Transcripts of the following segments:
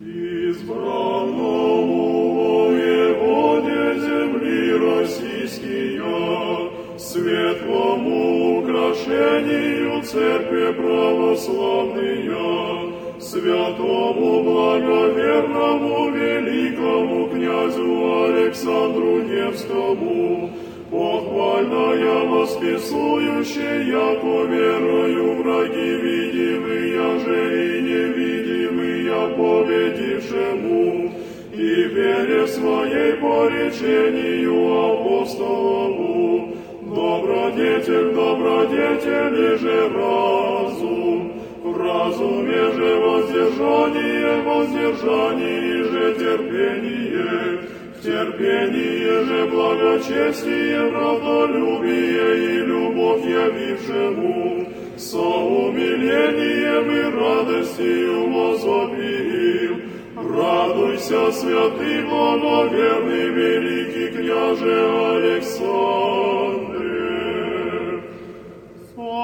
Избранному воеводе земли российские, светлому украшению церкви православные, святому благоверному великому князю Александру Невскому, похвальная восписующая, яко верою враги видимые же и невидимые победившему, и вере своей по речению апостолову, добродетель, добродетели же разум, в разуме же воздержание, воздержание же терпение, в терпении же благочестие, правдолюбие и любовь явившему, со умилением и радостью возопим. Радуйся, святый, благоверный, великий княже Александре.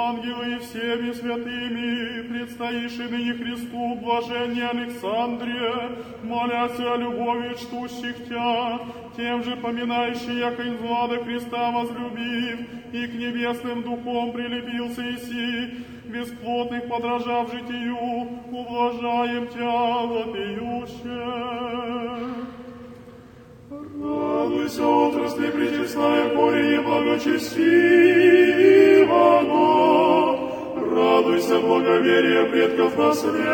Ангелы и всеми святыми, предстоишь и ныне Христу, блаженне Александре, молясь о любови чтущих Тя, тем же поминающий, яко из влада Христа возлюбив, и к небесным духом прилепился Иси, бесплотных подражав житию, ублажаем Тя вопиюще. Радуйся, отрасли причестная корень благочестивого. Радуйся, благоверие предков наследниче.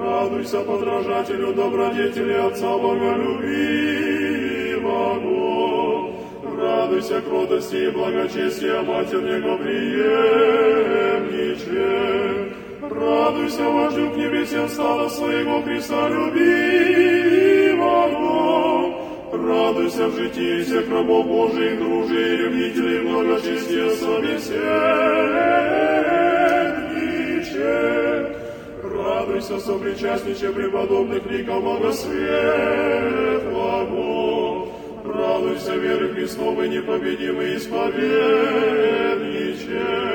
Радуйся, подражателю добродетели Отца Боголюбивого. Радуйся, кротости и благочестия Матерь Него приемниче. Радуйся, вождю к небесам стада своего Христа любимого. Радуйся в житии всех рабов Божиих, дружей и ревнителей благочестия собеседниче. Радуйся, сопричастниче преподобных ликов Богосветлого. Радуйся, веры Христовой непобедимой исповедниче.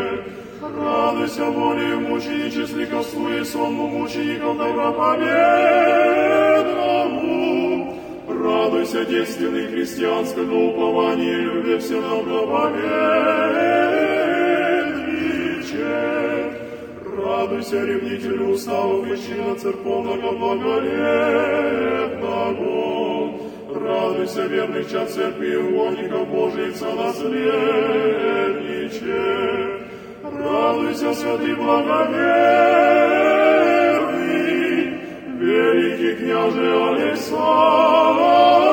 Радуйся воле мученичеству и сонму мучеников добропобедному. Радуйся, действенный христианскому упованию любви все добропобедниче. Радуйся, ревнителю уставов и чина церковного благолепного. Радуйся, верных чад церкви и угодников Божиих сонаследниче. Радуйся, святый благоверный, великий княже Александре.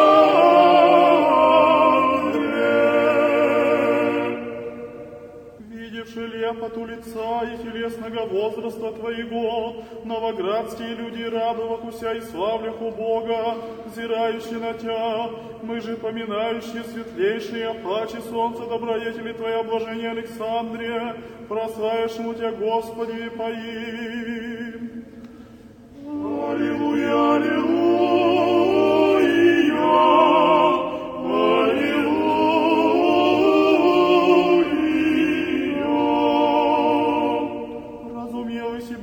Лепоту лица и телесного возраста Твоего, новоградские люди радовахуся и славляху Бога, взирающие на Тя, мы же поминающие светлейшие паче солнца добродетели Твоя блажение Александре, прославишь Тя, Господи, поим. Аллилуйя, аллилуйя.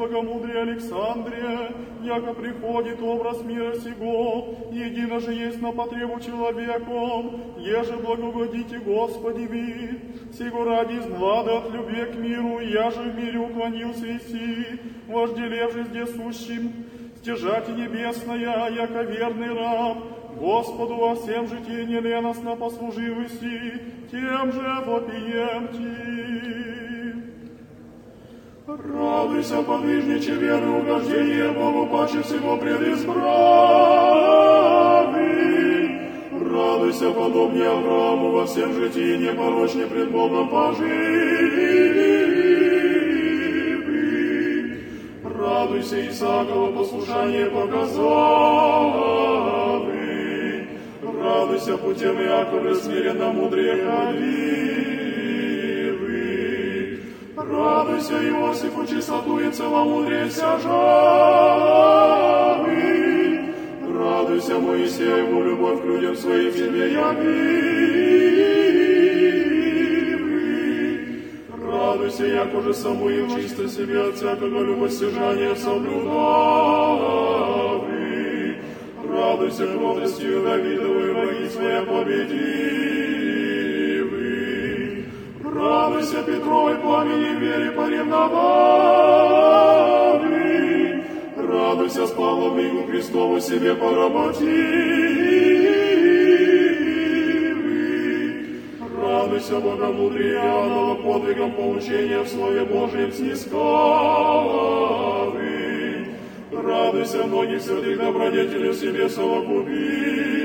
Богомудрие Александре, яко приходит образ мира сего, едино же есть на потребу человеком, еже благогодите Господи ви, сего ради из глада от любви к миру, я же в мире уклонился и си, вожделевши здесь сущим, стяжати небесная, яко верный раб, Господу во всем житии неленостно послужив и си, тем же вопием ти. Радуйся, подвижниче веры, угождение Богу, паче всего предизбранный. Радуйся, подобнее Аврааму, во всем житии непорочне пред Богом поживи. Радуйся, Исааково послушание показавы. Радуйся, путем Иакова смиренно мудрее ходивы. Радуйся, Иосифу, чистоту и целомудрие сяжавы. Радуйся, Моисееву, любовь к людям своим тебе явивы. Радуйся, як уже Самуил чисто себе от всякого любостяжания соблюдал. Радуйся кротостью Давидовой, враги своя победивы. Радуйся Петровой пламени вере поревновали. Радуйся с Павлом Игу Христову себе поработивы. Радуйся богомудрие Иоаннова подвигом поучения в Слове Божьем снискавы. Радуйся многих святых добродетелей себе совокупивы.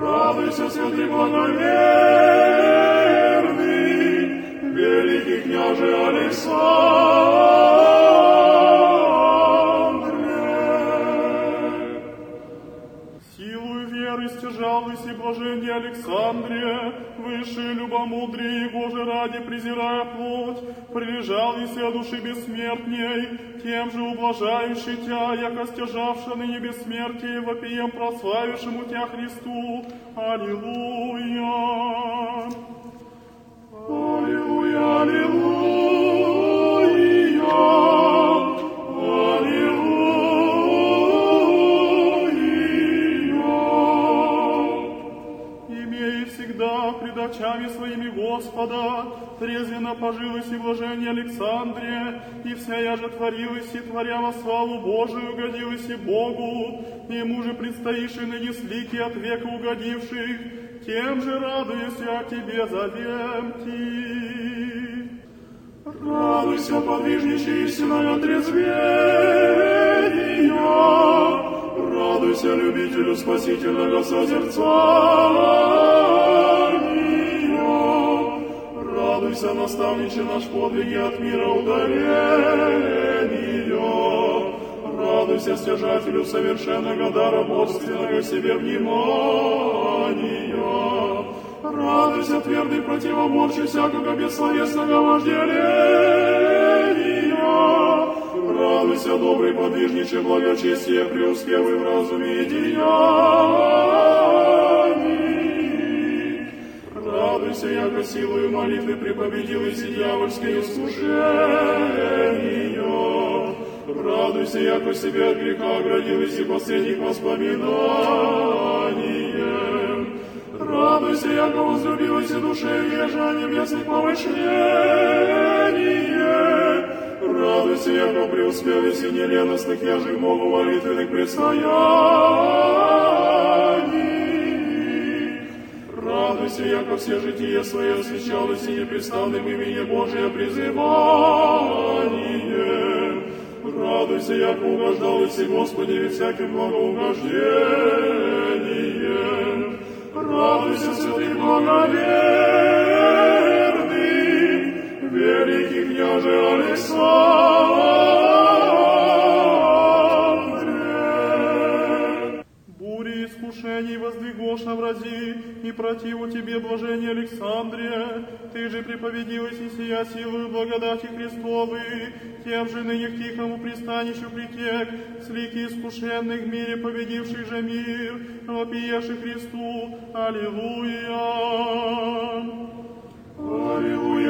Радуйся, святый благоверный, великий княже Александре. Силою веры стяжалась и блажение Александре, высшее любомудрие его же ради, презирая плоть, прилежалась и о души бессмертней, тем же ублажающий тя, яко стяжавша ныне бессмертие, вопием прославившему тя Христу. Аллилуйя, трезвенно пожилось и блажение Александре, и вся я же творилась и творя во славу Божию угодилась и Богу, ему же предстоишь и ныне слики от века угодивших, тем же радуюсь я тебе завем ти. Радуйся, подвижничай истинное отрезвения. Радуйся, любителю спасительного созерцания. Радуйся, наставниче наш подвиги от мира удаления. Радуйся, стяжателю совершенного дара Божественного себе внимания. Радуйся, твердый противоборчий всякого бессловесного вожделения. Радуйся, добрый подвижниче благочестие, преуспевый в разуме и деянии. Радуйся, яко силою молитвы припобедил и дьявольское искушение. Радуйся, яко себя от греха оградил и последних воспоминанием. Радуйся, яко возлюбилась и душе ежа небесных помышление. Радуйся, яко преуспел и сине леностных яжих Богу молитвенных предстояний. Радуйся, яко все житие свое освящалось и непрестанным именем Божие призыванием. Радуйся, яко угождалось и Господи ведь всяким благоугождением. Радуйся, святый благоверный, великий княже Александре. Воздвигоша врази, и противу тебе блажение Александре. Ты же приповедилась и сия силою благодати Христовой, тем же ныне к тихому пристанищу притек, с лики искушенных в мире победивший же мир, вопиеши Христу. Аллилуйя, аллилуйя,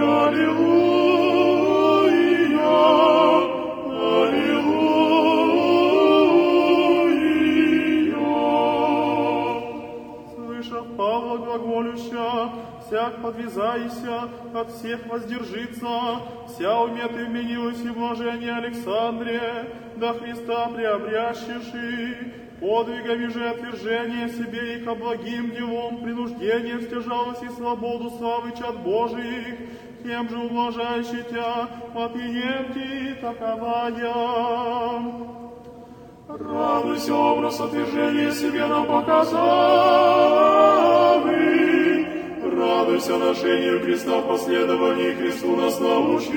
всех воздержится, вся уметы вменилась и блажение Александре, до Христа приобрящиши, подвигами же отвержение себе и ко благим делом принуждение стяжалось и свободу славы чад Божиих, тем же ублажающий тя, вопием ти таковая. Радуйся, образ отвержения себе нам показавы. Радуйся ношению креста в последовании Христу нас научивы.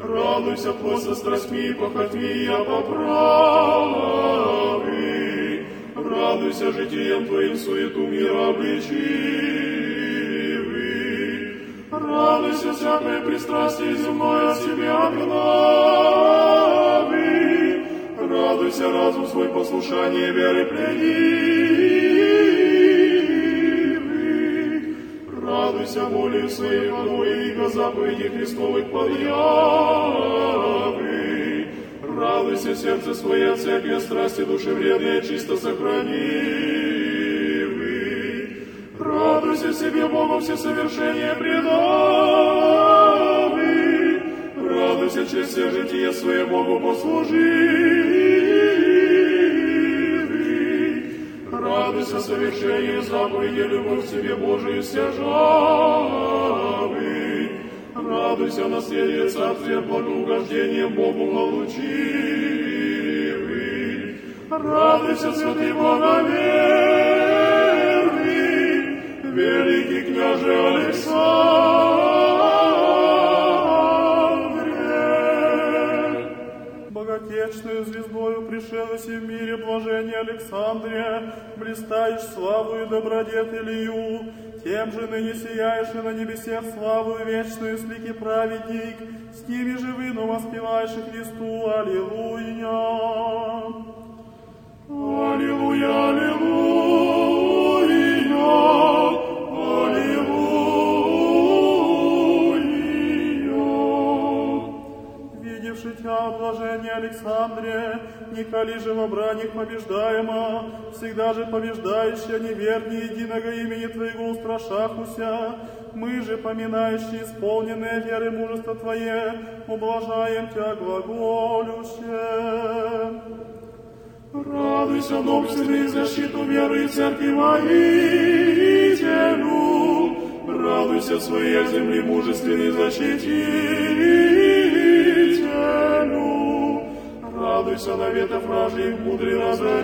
Радуйся, плоть со страстьми похотьми я поправы. Радуйся житием Твоим суету мира обличивы. Радуйся, всякое пристрастие земное от себя отгнавы. Радуйся, разум свой послушание веры Радуйся воли своей и заповеди Христовых подъявы. Радуйся сердце свое, всякие страсти души вредные, чисто сохрани. вы. Радуйся себе Богу все совершения предавы. Радуйся через все житие свое Богу послужи. Радуйся совершению заповеди, любовь к себе Божию стяжавы. Радуйся наследие царствия, благоугождение Богу получи. Радуйся, святый благоверный, великий княже Александре. Боготечную звездою пришелось и в мире блажение Александре, блистаешь славу и добродетелью, тем же ныне сияешь и на небесе славу вечную, слики праведник, с ними живыну воспеваешь и Христу, Аллилуйя. Аллилуйя, аллилуйя. Александре, Николи же в браних побеждаемо, всегда же побеждающая невернее единого имени Твоего устрашахуся, мы же, поминающие исполненные веры мужество Твое, ублажаем Тебя глаголюще. Радуйся, добственный защиту веры и церкви воителю. Радуйся своей земли мужественный защитителю. Радуйся наветов вражьих, мудрый разорителю.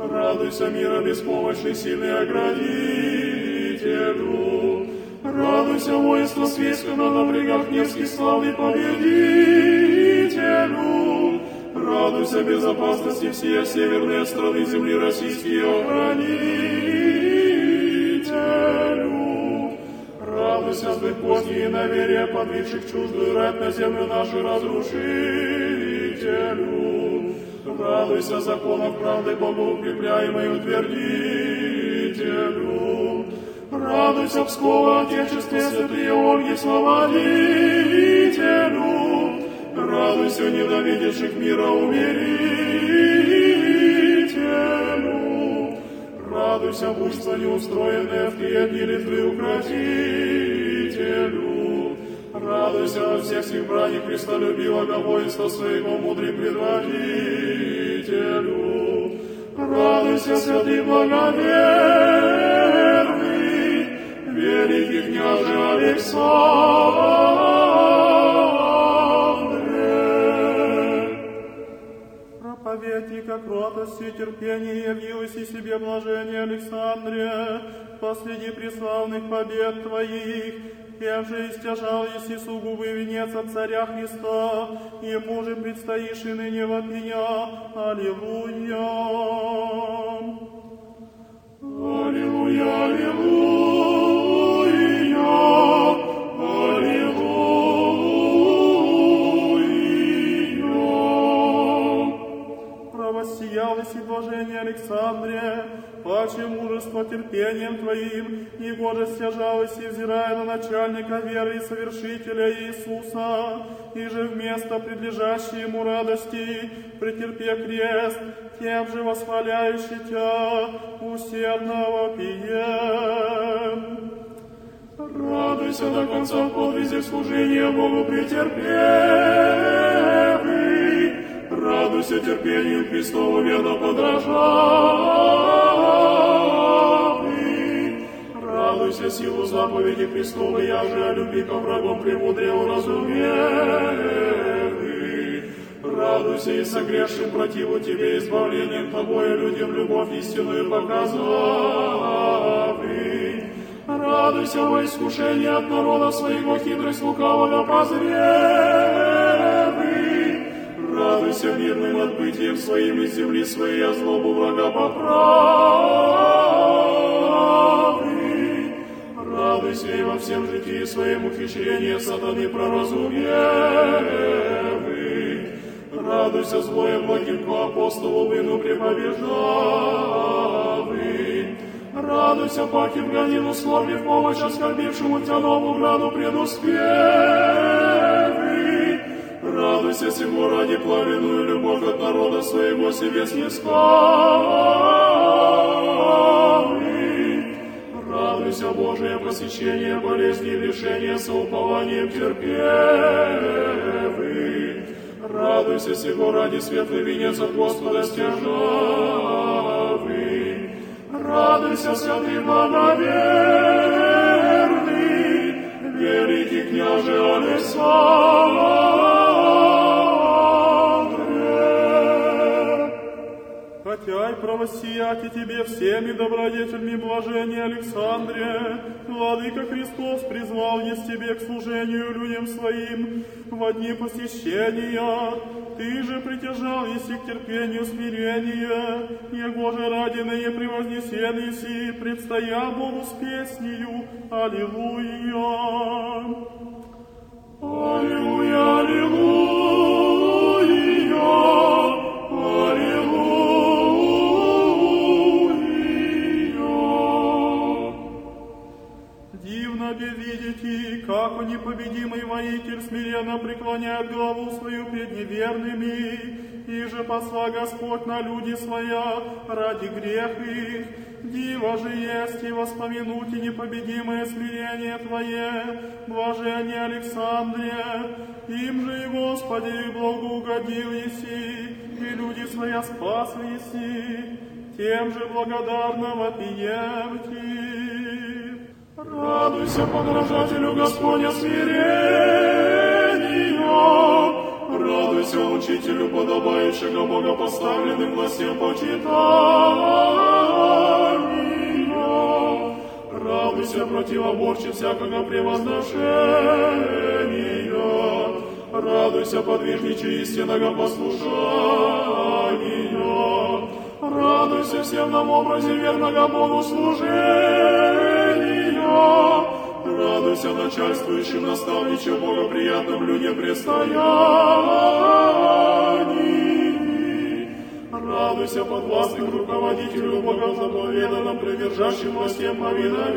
Радуйся мира беспомощный, сильный оградителю. Радуйся воинство свейского на напрягах Невский славный победителю. Радуйся безопасности всей северной страны земли российские охранителю. Радуйся с поздней наверия, подвигших чуждую рать на землю нашу разрушителю. Радуйся законов правды Богу укрепляемой утвердителю. Радуйся, Пскова, Отечестве, святые Ольги, славодителю. Радуйся, ненавидящих мира умерителю. Радуйся, буйство неустроенное в те дни литвы укротителю. Радуйся во всех сих брани Христолюбивого воинства своего мудрый предводителю. Радуйся, святый благоверный, великий княже Александре. Проповедь и как кротость и терпение явилось и себе блажение Александре, посреди преславных побед Твоих, тем же истяжал еси сугубый венец от царя Христа, ему же предстоишь и ныне вопия. Аллилуйя. Аллилуйя, аллилуйя, Блажение Александре, паче мужество терпением Твоим, и гоже стяжалось и взирая на начальника веры и совершителя Иисуса, и же вместо предлежащей ему радости, претерпе крест, тем же восхваляющий Тя, усердного пием. Радуйся до конца в подвизе служения Богу претерпевый. Радуйся терпению Христову верно подражавый. Радуйся силу заповеди Христовой, я же о любви ко врагам премудре уразумевый. Радуйся и согрешим противу Тебе, избавлением Тобою людям любовь истинную показавый. Радуйся во искушении от народа своего хитрость лукавого позревый. Радуйся мирным отбытием своим из земли своей, а злобу врага поправый. Радуйся и во всем житии своем ухищрение сатаны проразумевый. Радуйся злое благим апостолу вину препобеждавый. Радуйся, паки в годину скорби, в помощь оскорбившему тебя нову граду предуспевы. Радуйся, сего ради пламенную любовь от народа своего себе снискали. Радуйся, Божие посещение болезни и лишения соупованием терпевы. Радуйся, сего ради светлый венец от Господа стяжавы. Радуйся, святый благоверный, великий княже Александре. И правосияти тебе всеми добродетельми блажения Александре, Владыка Христос призвал есть тебе к служению людям своим во дни посещения. Ты же притяжал еси к терпению смирения, Его же ради ныне превознесен еси, предстоя Богу с песнею. Аллилуйя! Аллилуйя, аллилуйя, непобедимый воитель смиренно преклоняет голову свою пред неверными, и же посла Господь на люди своя ради грех их. Диво же есть и воспомянуть и непобедимое смирение Твое, блажение Александре, им же и Господи благоугодил еси, и люди своя спас еси, тем же благодарно вопиемте. Радуйся, подражателю Господня смирению, радуйся учителю подобающего богопоставленным властям почитания, радуйся противоборче всякого превозношения, радуйся подвижниче истинного послушания, радуйся всем нам образе верного Богу служения, радуйся начальствующим наставничем богоприятным людям предстоянии, радуйся подвластным руководителю Богом заповеданным, привержащим властям повиновений,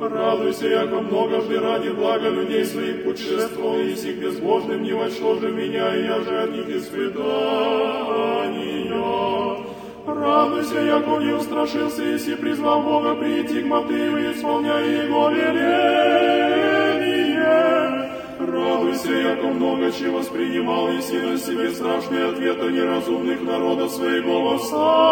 радуйся, яко многожды ради блага людей своих путешествовал, и сих безбожным не вочло же меня, и я же от них испытания. Радуйся, яко не устрашился, если призвал Бога прийти к мотиву, исполняя Его веление. Радуйся, яко много чего воспринимал, если на себе страшный ответ от неразумных народов своего восстаний.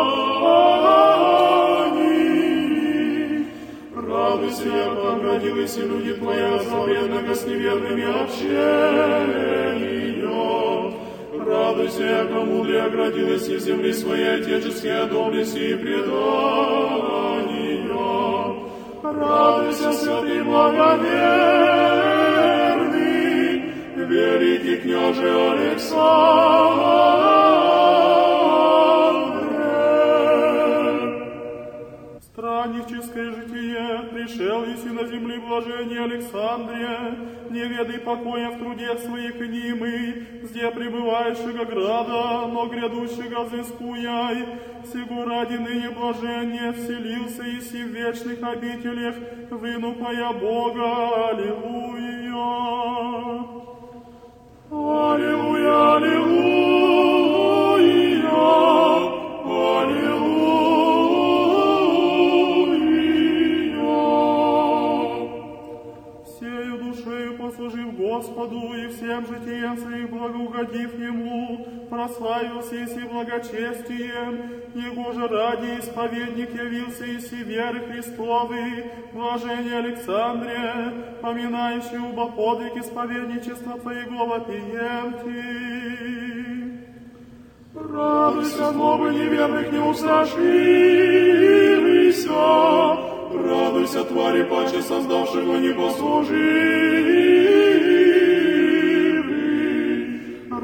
Радуйся, яко оградились и люди Твоя особенного с неверными общением. Радуйся, яко мудре оградилась из земли своей отеческие доблести и предания. Радуйся, святый благоверный, великий княже Александре. Странническое житие, пришел еси на земли блажение Александрия, не ведай покоя в труде своих и немы, где пребывающего града, но грядущего взыскуяй, сего ради ныне блажение вселился еси в вечных обителях, вынупая Бога, Аллилуйя. Аллилуйя, аллилуйя, Господу и всем житием своим благоугодив Ему, прославился Иси благочестием, Его же ради исповедник явился Иси веры Христовой, блажение Александре, поминающий оба подвиг исповедничества Твоего вопиемти. Радуйся, злобы неверных не устрашивайся, радуйся, твари паче создавшего непослуживый.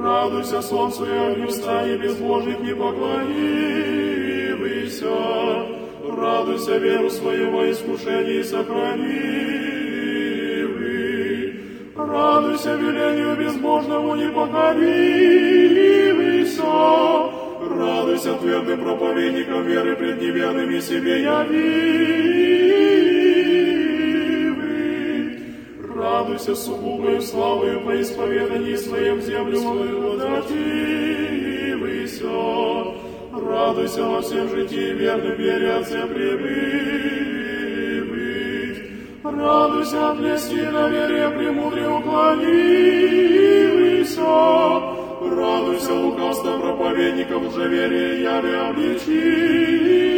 Радуйся, солнцу и огню стани безбожных не поклонивайся, радуйся, веру свою во искушении сохранивый. Радуйся велению безбожному не покоривайся, Радуйся твердым проповедником веры пред неверными себе явивый. Радуйся сугубою славою по исповедании своем землю свою возвративайся. Радуйся во всем житии верным вере Отце пребывать. Радуйся от лести на вере премудре уклонивайся. Радуйся лукавство проповедников лжеверия яви обличивый.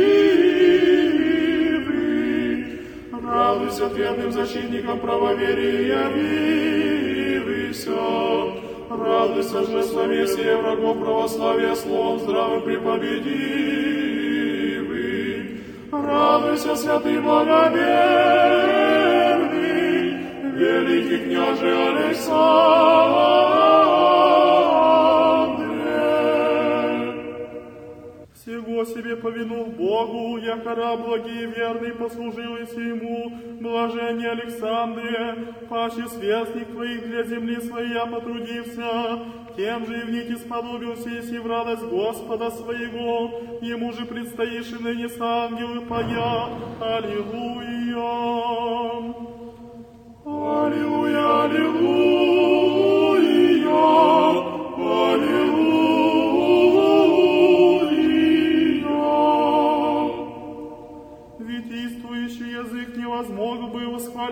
Радуйся твердым защитникам правоверия явивайся. Радуйся же словесие врагов православия словом здравым препобедивый. Радуйся, святый благоверный, великий княже Александре. Себе повинув Богу, яко раб благий и верный послужил и ему, блажение Александре, паче сверстник твоих для земли своя потрудился, тем же и в нити сподобился, если в радость Господа своего, ему же предстоишь и ныне с ангелы пая. Аллилуйя! Аллилуйя, аллилуйя,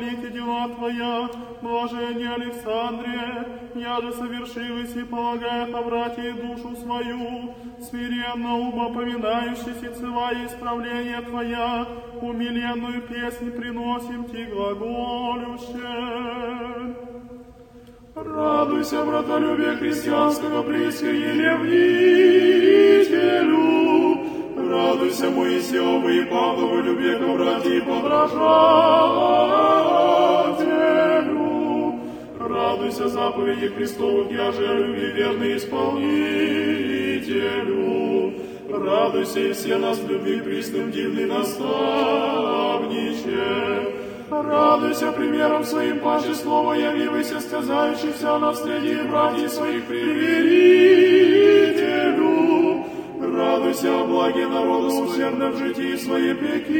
и дела Твоя, блажение Александре, я же совершилась и полагая по братья душу свою, смиренно уба поминающийся цела и исправление Твоя, умиленную песнь приносим Ти глаголюще. Радуйся, братолюбие христианского присоединителю. Радуйся, Моисеовы и Павловы любе ко братья и подражателю. Радуйся, заповеди Христовых, я же люби верный исполнителю. Радуйся, и все нас любви присным дивный наставниче. Радуйся примером своим, паче слово явивайся, сказающийся нас среди братьев своих приверителю. В житии своей пекися.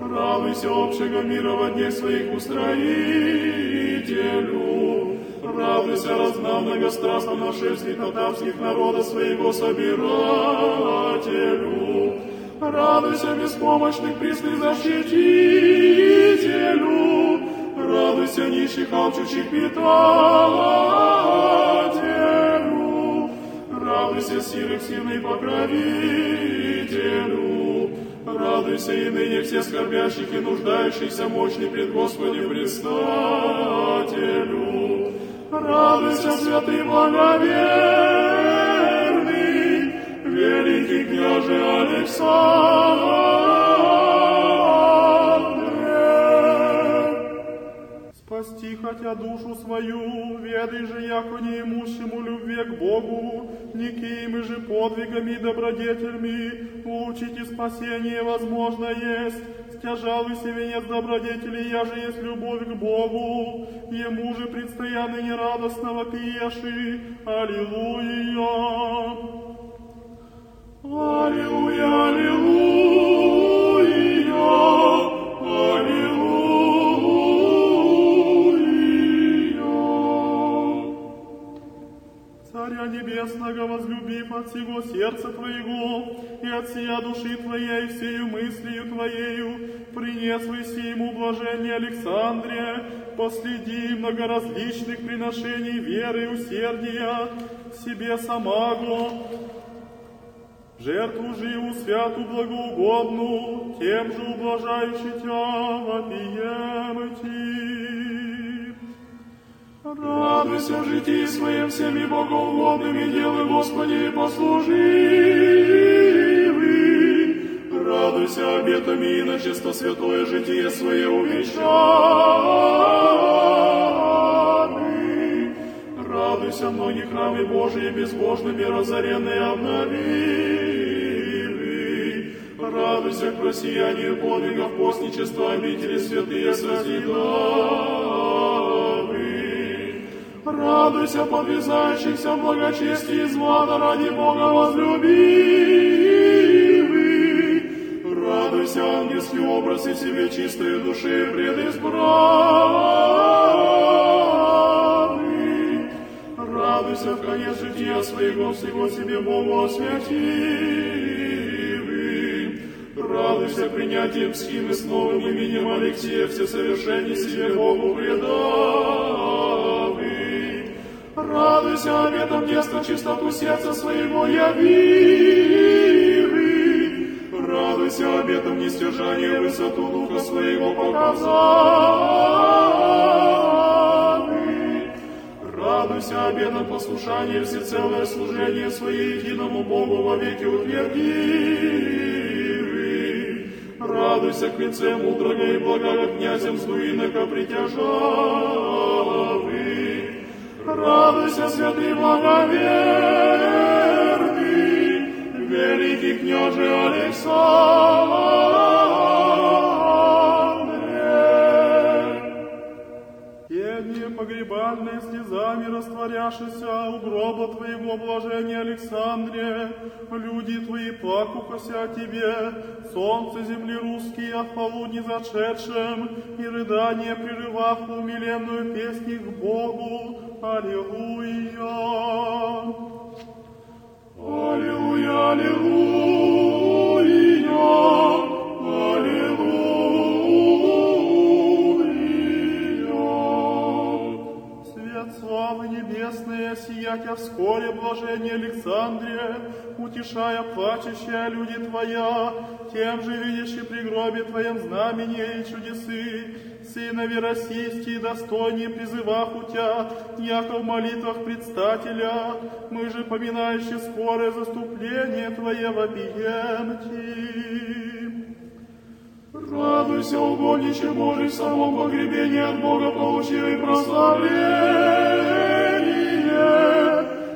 Радуйся общего мира во дне своих устроителю. Радуйся, разгнав многострастно нашествий татарских народа своего собирателю. Радуйся, беспомощных пресных защитителю. Радуйся, нищих, алчучих питателю. Радуйся, сирых, сильный покровителю. Радуйся и ныне все скорбящих и нуждающихся мощный пред Господем предстателю. Радуйся, святый благоверный, великий княже Александре. Спасти хотя душу свою, ведай же, яко неимущему любви к Богу, никакими же подвигами и добродетельми, учите спасение возможно есть, стяжалуйся венец добродетели, я же есть любовь к Богу, ему же предстоянно нерадостного пьеши, Аллилуйя. Аллилуйя, аллилуйя, Небесного, возлюбив от всего сердца Твоего, и от сия души Твоей, всею мыслью Твоею, принесвайся ему блажение Александре, последи многоразличных приношений веры и усердия себе самого, жертву живу, святу, благоугодну, тем же ублажающий Тя, вопием Ти. Радуйся в житии своем всеми богоугодными делы, Господи, послуживый. Радуйся обетами и на чисто святое житие свое увечаны. Радуйся многие храмы Божии безбожными разоренные обновили. Радуйся к просиянию подвигов постничества обители святые созидавы. Радуйся, подвязающихся в благочестии звана ради Бога возлюбивый. Радуйся, ангельский образ и себе чистой души предизбранный. Радуйся в конец жития своего, всего себе Богу освятивый. Радуйся принятием схимы с новым именем Алексея, все совершения себе Богу предавый. Радуйся обетом детства, чистоту сердца своего яви. Радуйся обетом нестяжания, высоту духа своего показанный. Радуйся обетом послушания, всецелое служение свое единому Богу во веки утверди. Радуйся к конце мудрого и благого князем Сдуинока притяжавый. Радуйся, святый благоверный, великий княже Александре. Пение погребальное слезами растворяшися у гроба Твоего блажения Александре, люди Твои плакухося о Тебе, солнце земли русские от полудни зашедшим, и рыдание прерывав умиленную песнь к Богу. Аллилуйя! Аллилуйя, аллилуйя, аллилуйя. Свет славы небесные, сиятя вскоре блажение Александре, утешая плачущие люди Твоя, тем же видящий при гробе Твоем знамения и чудесы, сынови российские достойнее призывах у Тя, яко в молитвах предстателя, мы же, поминающие скорое заступление Твое, вопием Ти. Радуйся, угодниче Божий, в самом погребении от Бога получивший прославление.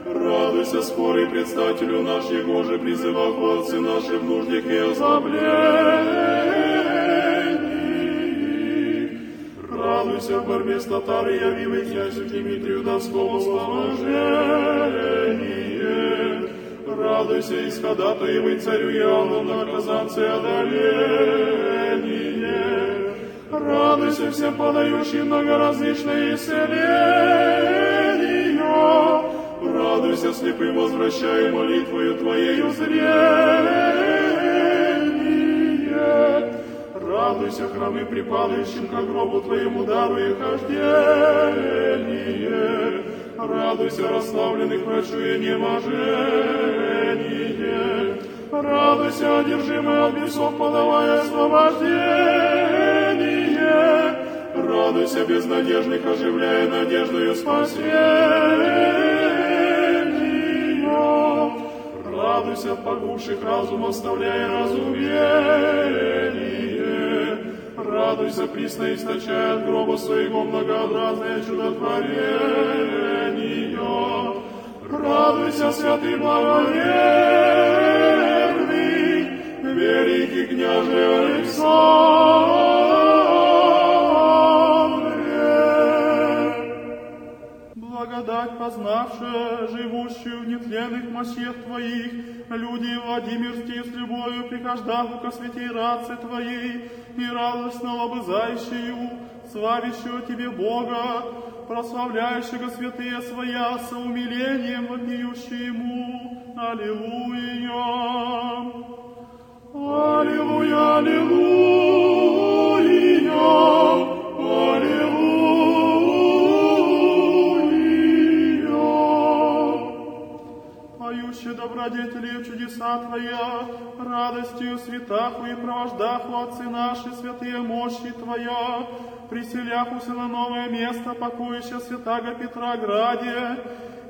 Радуйся, скорый предстателю наш, Его же призывах отцы наши в нуждах и озаблении. Радуйся в борьбе с татарой, явивый князю Дмитрию Донскому славожение. Радуйся, исходатаевый царю Иоанну на казанце одоление. Радуйся всем подающим многоразличные исцеления. Радуйся слепым, возвращая молитвою Твоею зрение. Радуйся, храмы припадающим ко гробу Твоему дару и хождение. Радуйся, расслабленных врачуя неможение. Радуйся, одержимый от бесов, подавая освобождение. Радуйся, безнадежных, оживляя надеждою спасения. Радуйся, погубших разум, оставляя разумение. Радуйся, присно источая от гроба своего многообразное чудотворение. Радуйся, святый благоверный, великий княже Александре. Благодать познавшая, живущую в нетленных мощах Твоих, люди Владимирские с любовью прихождаху ко святей раце Твоей и радостно лобызающую, славящую Тебе Бога, прославляющего святые Своя со умилением вопиющие Ему. Аллилуйя! Аллилуйя, аллилуйя, Поющие добродетели чудеса Твоя, радостью святаху и провождаху Отцы наши, святые мощи Твоя, приселяхуся на новое место, покоища святаго Петра Граде,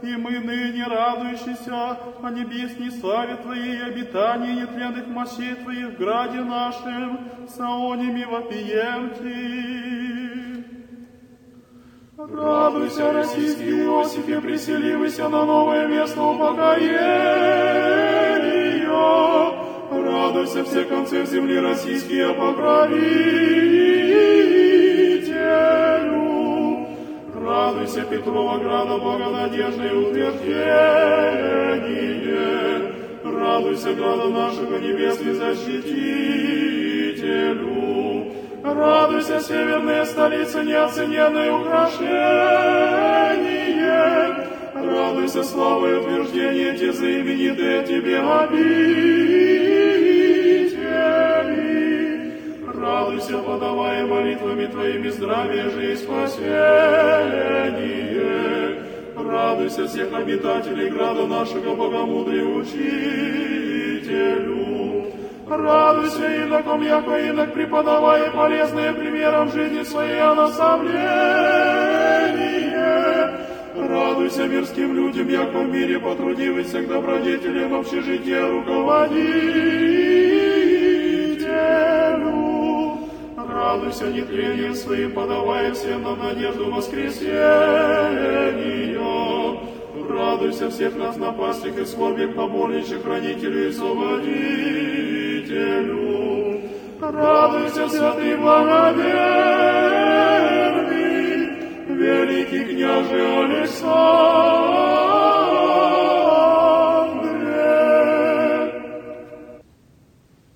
и мы ныне радующиеся о небесней славе Твоей обитании нетленных мощей Твоих в граде нашем, саонями вопием Ти. Радуйся, российский Иосифе, приселивайся на новое место упокоения. Радуйся, все концы земли российские, покровителю. Радуйся, Петрова града, благонадежное утверждение. Радуйся, града нашего небесный защитителю. Радуйся, северная столица, неоцененное украшение. Радуйся, слава и утверждение те знаменитые тебе обители. Радуйся, подавая молитвами твоими здравие, жизнь, спасение. Радуйся всех обитателей града нашего богомудрия учителю. Радуйся иноком, яко инок, преподавая полезные примером жизни своей о наставлении. Радуйся мирским людям, яко в мире потрудивайся к добродетелям общежития руководителю. Радуйся нетлением своим, подавая всем нам надежду воскресения. Радуйся всех нас напастях и скорбях, поборничьих, хранителю и освободителю. Радуйся, святый благоверный, великий княже Александре.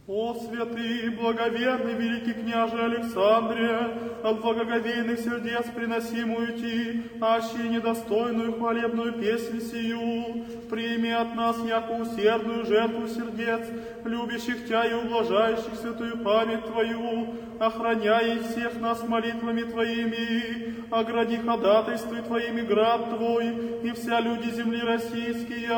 О, святый, благоверный, великий княже Александре, от благоговейных сердец приносимую ти, аще недостойную хвалебную песнь сию, прими от нас яко усердную жертву сердец, любящих Тя и ублажающих святую память Твою, охраняй всех нас молитвами Твоими, огради ходатайствуй Твоими град Твой, и вся люди земли российские,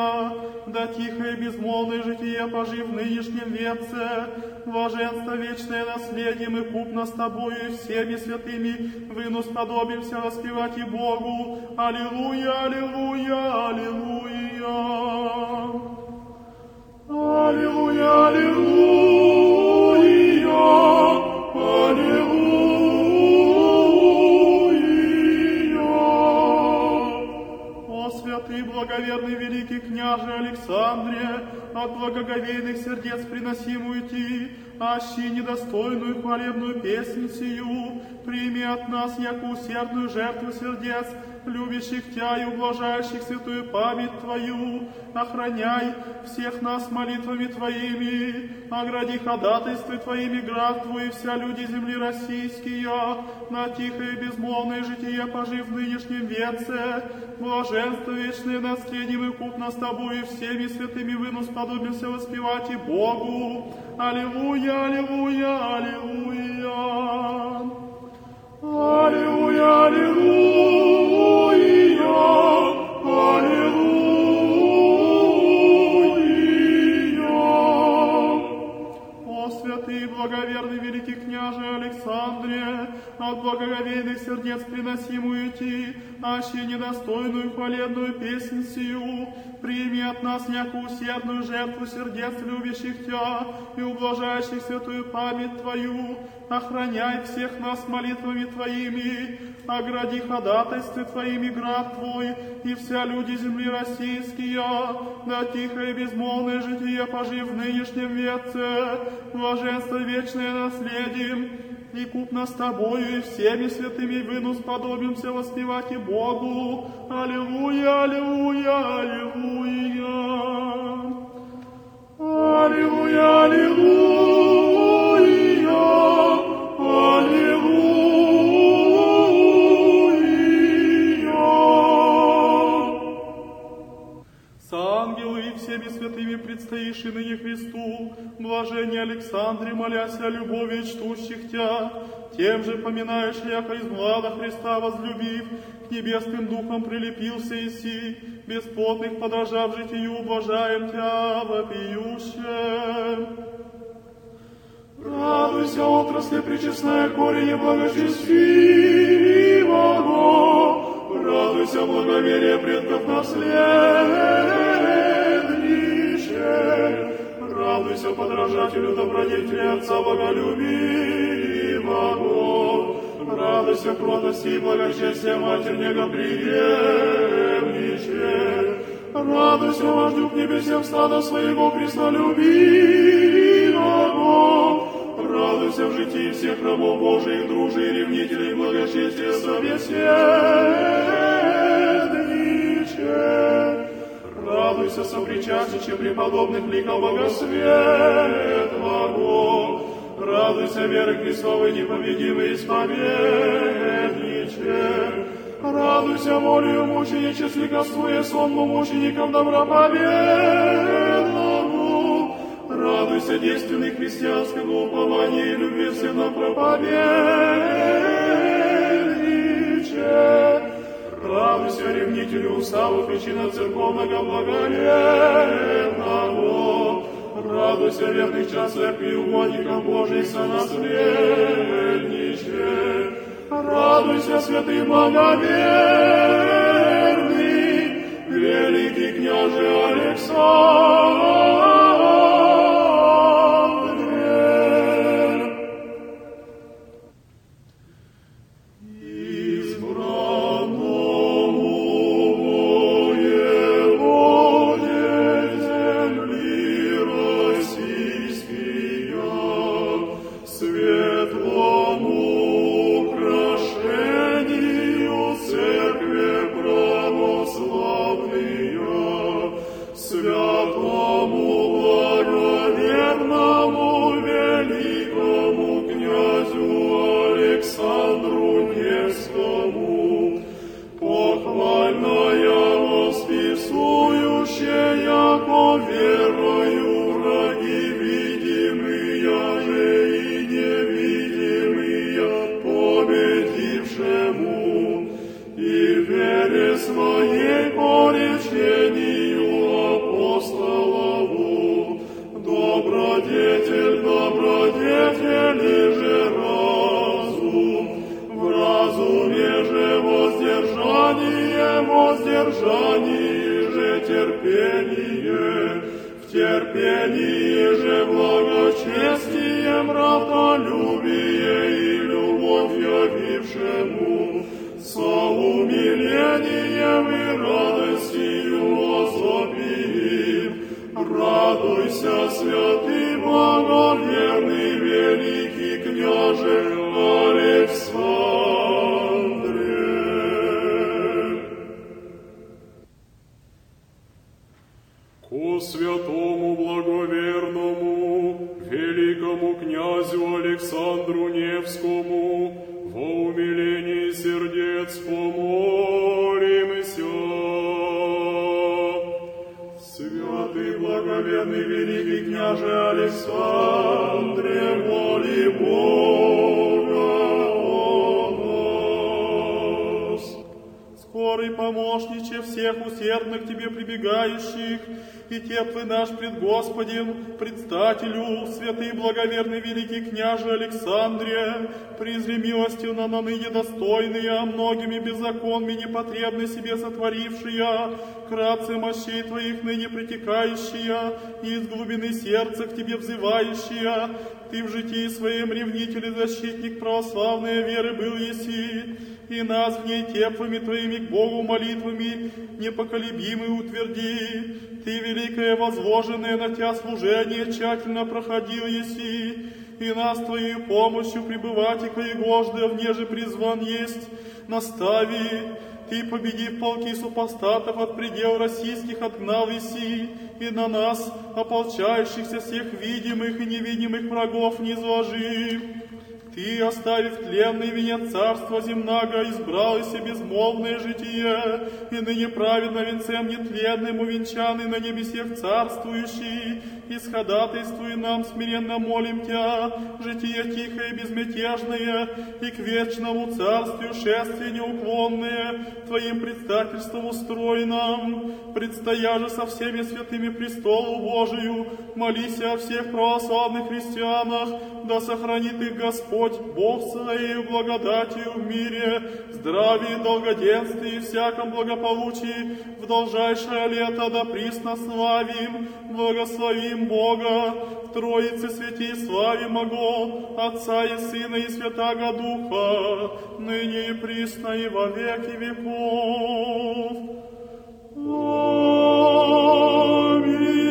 да тихое безмолвное житие пожив в нынешнем веце, блаженство вечное наследием и купно с Тобою и всеми святыми вынос подобимся воспевать и Богу. Аллилуйя, аллилуйя, аллилуйя. Аллилуйя, аллилуйя, благоверный, великий княже Александре, от благоговейных сердец приносимую ти, аще недостойную хвалебную песнь сию, прими от нас яко усердную жертву сердец, любящих Тя и ублажающих святую память Твою, охраняй всех нас молитвами Твоими, огради ходатайствы Твоими град Твой вся люди земли российские, на тихое безмолвное житие пожив в нынешнем веце, блаженство вечное наследием и купно с Тобою и всеми святыми вынос подобимся воспевать и Богу. Аллилуйя, аллилуйя, аллилуйя. Аллилуйя, аллилуйя, аллилуйя. О, святый, благоверный, великий княже Александре, от благоговейных сердец приносимую ти, аще недостойную хвалебную песнь сию, прими от нас яко усердную жертву сердец любящих Тя и ублажающих святую память Твою, охраняй всех нас молитвами Твоими, огради ходатайствы Твоими град Твой, и вся люди земли российские, да тихое безмолвное житие пожив в нынешнем веце, блаженство вечное наследием, и купно с Тобою и всеми святыми вынус подобимся воспевать и Богу. Аллилуйя, аллилуйя, аллилуйя. Аллилуйя, аллилуйя, святыми предстоишь и ныне Христу, блажение Александре, молясь о любови чтущих Тя, тем же поминаешь, яко из млада Христа возлюбив, к небесным духам прилепился Иси, бесплотных подражав житию, ублажаем Тя вопиюще. Радуйся, отрасли причестная корень благочестивого. Радуйся, благоверие предков наследнище. Радуйся, подражателю добродетели Отца Боголюбивого. Радуйся, кротости и благочестия Матерь Негоприемниче. Радуйся, вождю к небесам стада своего Христолюбивого. Радуйся в житии всех рабов Божиих, и ревнителей благочестия совесения. Радуйся сопричастниче преподобных ликов Богосветлого. Радуйся веры Христовой непобедимой исповедниче. Радуйся волею мученичестве, ликовствуя сонму мученикам доброповедному. Радуйся действенной христианского упования и любви всем на проповедниче. Радуйся ревнителю уставу, причина церковного благолепного. Радуйся верных час церкви угодникам Божий сонаследниче. Радуйся, святый благоверный, великий княже Александр. И теплый наш пред Господем, предстателю, святый благоверный великий княже Александре, призри милостью на ныне достойные, многими беззаконными непотребны себе сотворившие, кратце мощей твоих ныне притекающие, и из глубины сердца к тебе взывающие, ты в житии своем ревнитель и защитник православной веры был еси, и нас в ней теплыми Твоими к Богу молитвами непоколебимы утверди. Ты, великое возложенное на Тебя служение, тщательно проходил еси, и нас Твоей помощью пребывать и коегожды, внеже призван есть, настави. Ты, победив полки супостатов от предел российских, отгнал еси, и на нас, ополчающихся всех видимых и невидимых врагов, не изложи. Ты, оставив тленный венец царства земного, избрал и себе безмолвное житие, и ныне праведно венцем нетленным увенчанный на небесех царствующий, и сходатайствуй нам, смиренно молим Тя, житие тихое и безмятежное, и к вечному царствию шествие неуклонное, Твоим предстательством устрой нам, предстоя же со всеми святыми престолу Божию, молись о всех православных христианах, да сохранит их Господь, Бог своей благодатью в мире, здравии, долгоденствии и всяком благополучии, в должайшее лето да присно славим, благословим именем Бога, в Троице святей славе могу, Отца и Сына и Святаго Духа, ныне и присно и во веки веков. Аминь.